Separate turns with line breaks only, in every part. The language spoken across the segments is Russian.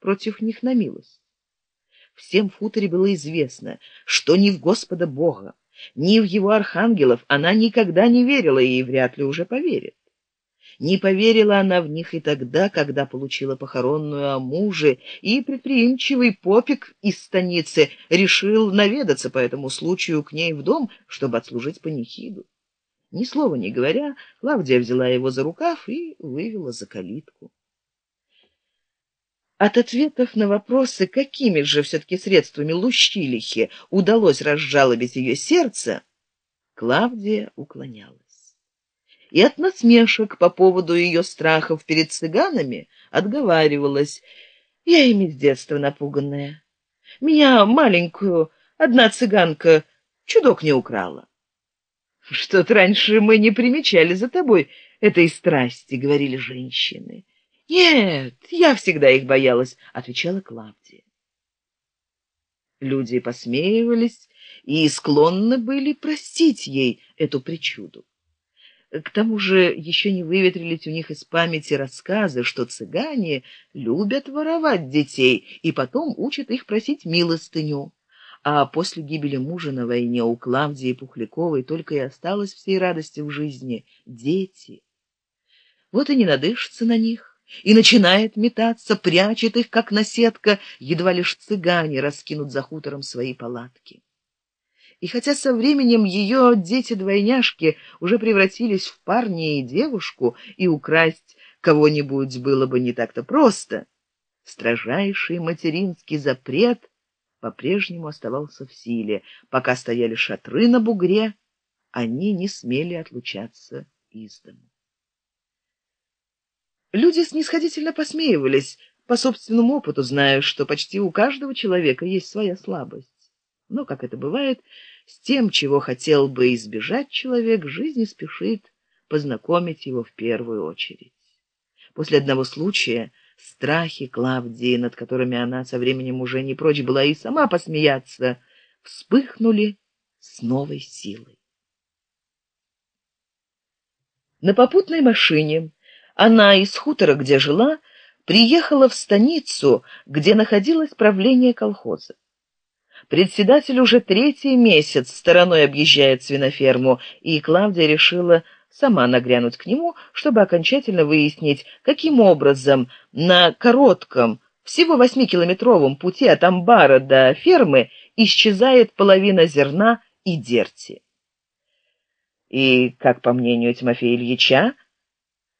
против них на милость. Всем в хуторе было известно, что ни в Господа Бога, ни в его архангелов она никогда не верила и вряд ли уже поверит. Не поверила она в них и тогда, когда получила похоронную о муже, и предприимчивый попик из станицы решил наведаться по этому случаю к ней в дом, чтобы отслужить панихиду. Ни слова не говоря, Клавдия взяла его за рукав и вывела за калитку. От ответов на вопросы, какими же все-таки средствами Лущилихе удалось разжалобить ее сердце, Клавдия уклонялась. И от насмешек по поводу ее страхов перед цыганами отговаривалась. Я ими с детства напуганная. Меня маленькую одна цыганка чудок не украла. Что-то раньше мы не примечали за тобой этой страсти, говорили женщины. Нет, я всегда их боялась, отвечала Клавдия. Люди посмеивались и склонны были простить ей эту причуду. К тому же еще не выветрились у них из памяти рассказы, что цыгане любят воровать детей и потом учат их просить милостыню. А после гибели мужа на войне у Клавдии Пухляковой только и осталось всей радости в жизни — дети. Вот и не надышится на них и начинает метаться, прячет их, как наседка, едва лишь цыгане раскинут за хутором свои палатки. И хотя со временем ее дети-двойняшки уже превратились в парня и девушку, и украсть кого-нибудь было бы не так-то просто, строжайший материнский запрет по-прежнему оставался в силе. Пока стояли шатры на бугре, они не смели отлучаться из дому. Люди снисходительно посмеивались, по собственному опыту зная, что почти у каждого человека есть своя слабость. Но, как это бывает, с тем, чего хотел бы избежать человек, жизни спешит познакомить его в первую очередь. После одного случая страхи Клавдии, над которыми она со временем уже не прочь была и сама посмеяться, вспыхнули с новой силой. На попутной машине она из хутора, где жила, приехала в станицу, где находилось правление колхоза. Председатель уже третий месяц стороной объезжает свиноферму, и Клавдия решила сама нагрянуть к нему, чтобы окончательно выяснить, каким образом на коротком, всего восьмикилометровом пути от амбара до фермы исчезает половина зерна и дерти. И, как по мнению Тимофея Ильича,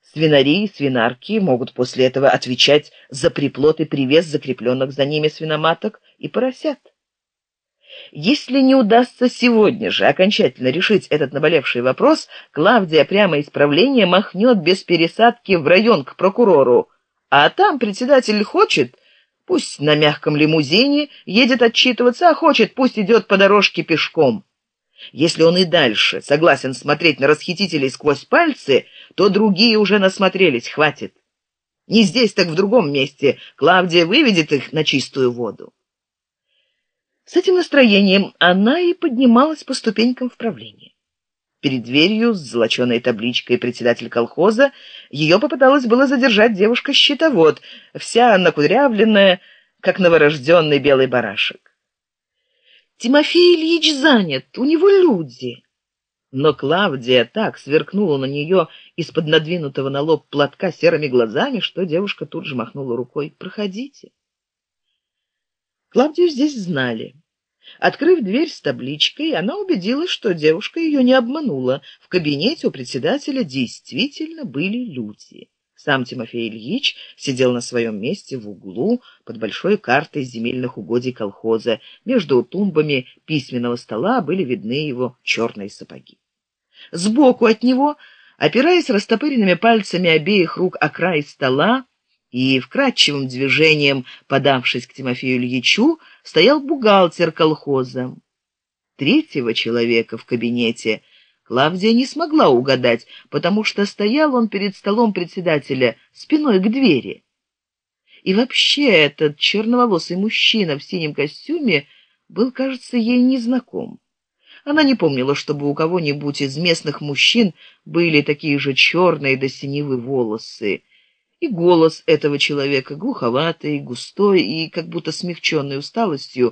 Свинари и свинарки могут после этого отвечать за приплод и привес закрепленных за ними свиноматок и поросят. Если не удастся сегодня же окончательно решить этот наболевший вопрос, Клавдия прямо из правления махнет без пересадки в район к прокурору, а там председатель хочет, пусть на мягком лимузине едет отчитываться, а хочет, пусть идет по дорожке пешком. Если он и дальше согласен смотреть на расхитителей сквозь пальцы, то другие уже насмотрелись, хватит. Не здесь, так в другом месте. Клавдия выведет их на чистую воду. С этим настроением она и поднималась по ступенькам в правление. Перед дверью с золоченой табличкой председатель колхоза ее попыталась было задержать девушка-щитовод, вся накудрявленная, как новорожденный белый барашек. Тимофей Ильич занят, у него люди. Но Клавдия так сверкнула на нее из-под надвинутого на лоб платка серыми глазами, что девушка тут же махнула рукой. «Проходите». Клавдию здесь знали. Открыв дверь с табличкой, она убедилась, что девушка ее не обманула. В кабинете у председателя действительно были люди. Сам Тимофей Ильич сидел на своем месте в углу под большой картой земельных угодий колхоза. Между тумбами письменного стола были видны его черные сапоги. Сбоку от него, опираясь растопыренными пальцами обеих рук о край стола и вкрадчивым движением подавшись к Тимофею Ильичу, стоял бухгалтер колхоза. Третьего человека в кабинете Клавдия не смогла угадать, потому что стоял он перед столом председателя спиной к двери. И вообще этот черноволосый мужчина в синем костюме был, кажется, ей незнаком. Она не помнила, чтобы у кого-нибудь из местных мужчин были такие же черные до синевы волосы. и голос этого человека, глуховатый, густой и как будто смягченный усталостью,